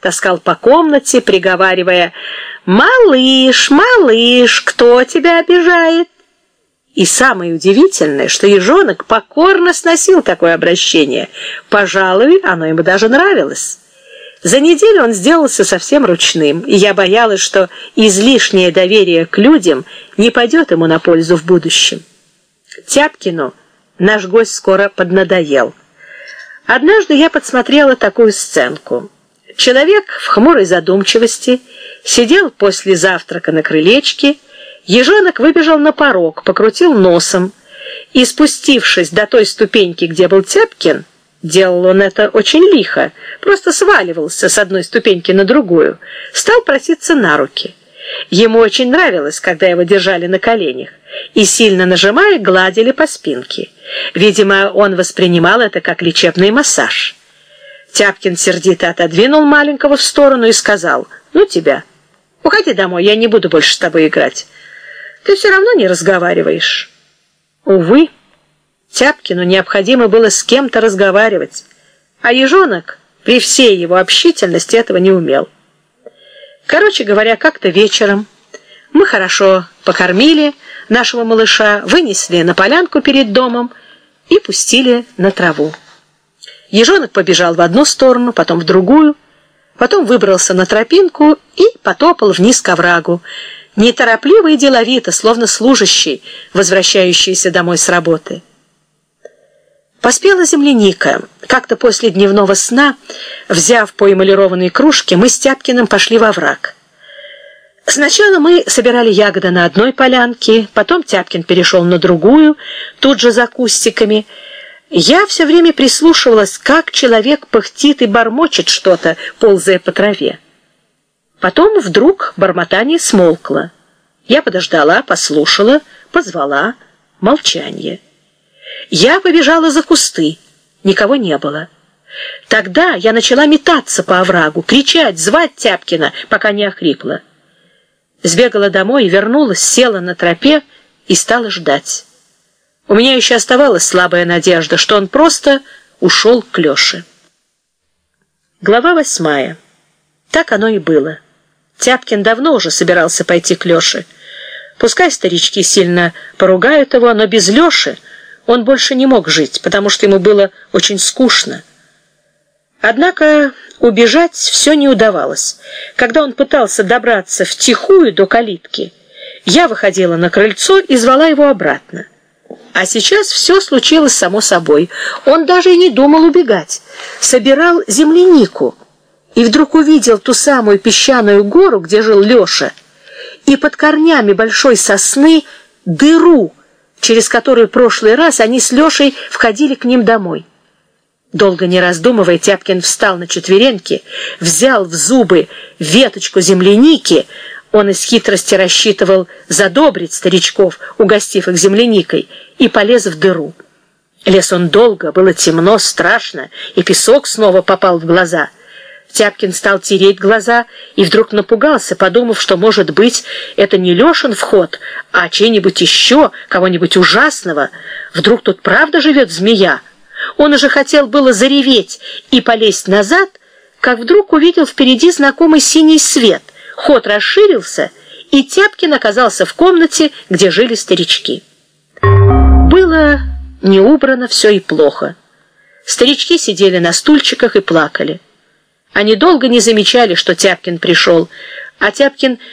таскал по комнате, приговаривая «Малыш, малыш, кто тебя обижает?» И самое удивительное, что ежонок покорно сносил такое обращение. Пожалуй, оно ему даже нравилось. За неделю он сделался совсем ручным, и я боялась, что излишнее доверие к людям не пойдет ему на пользу в будущем. Тяпкину наш гость скоро поднадоел. Однажды я подсмотрела такую сценку. Человек в хмурой задумчивости сидел после завтрака на крылечке, ежонок выбежал на порог, покрутил носом и, спустившись до той ступеньки, где был Тяпкин, делал он это очень лихо, просто сваливался с одной ступеньки на другую, стал проситься на руки. Ему очень нравилось, когда его держали на коленях и, сильно нажимая, гладили по спинке. Видимо, он воспринимал это как лечебный массаж. Тяпкин сердито отодвинул маленького в сторону и сказал, «Ну тебя, уходи домой, я не буду больше с тобой играть. Ты все равно не разговариваешь». Увы, Тяпкину необходимо было с кем-то разговаривать, а ежонок при всей его общительности этого не умел. Короче говоря, как-то вечером мы хорошо покормили нашего малыша, вынесли на полянку перед домом и пустили на траву. Ежонок побежал в одну сторону, потом в другую, потом выбрался на тропинку и потопал вниз к оврагу, неторопливо и деловито, словно служащий, возвращающийся домой с работы. Поспела земляника. Как-то после дневного сна, взяв по эмалированной кружке, мы с Тяпкиным пошли во враг. Сначала мы собирали ягоды на одной полянке, потом Тяпкин перешел на другую, тут же за кустиками. Я все время прислушивалась, как человек пыхтит и бормочет что-то, ползая по траве. Потом вдруг бормотание смолкло. Я подождала, послушала, позвала. Молчание. Я побежала за кусты. Никого не было. Тогда я начала метаться по оврагу, кричать, звать Тяпкина, пока не охрипла. Сбегала домой вернулась, села на тропе и стала ждать. У меня еще оставалась слабая надежда, что он просто ушел к Леше. Глава восьмая. Так оно и было. Тяпкин давно уже собирался пойти к Леше. Пускай старички сильно поругают его, но без Леши он больше не мог жить, потому что ему было очень скучно. Однако убежать все не удавалось. Когда он пытался добраться втихую до калитки, я выходила на крыльцо и звала его обратно. А сейчас все случилось само собой. Он даже и не думал убегать. Собирал землянику и вдруг увидел ту самую песчаную гору, где жил Леша, и под корнями большой сосны дыру, через которую в прошлый раз они с Лешей входили к ним домой. Долго не раздумывая, Тяпкин встал на четвереньки, взял в зубы веточку земляники, он из хитрости рассчитывал задобрить старичков, угостив их земляникой, и полез в дыру. Лес он долго, было темно, страшно, и песок снова попал в глаза. Тяпкин стал тереть глаза и вдруг напугался, подумав, что, может быть, это не Лешин вход, а чей-нибудь еще, кого-нибудь ужасного. Вдруг тут правда живет змея? Он уже хотел было зареветь и полезть назад, как вдруг увидел впереди знакомый синий свет. Ход расширился, и Тяпкин оказался в комнате, где жили старички. Было не убрано все и плохо. Старички сидели на стульчиках и плакали. Они долго не замечали, что Тяпкин пришел, а Тяпкин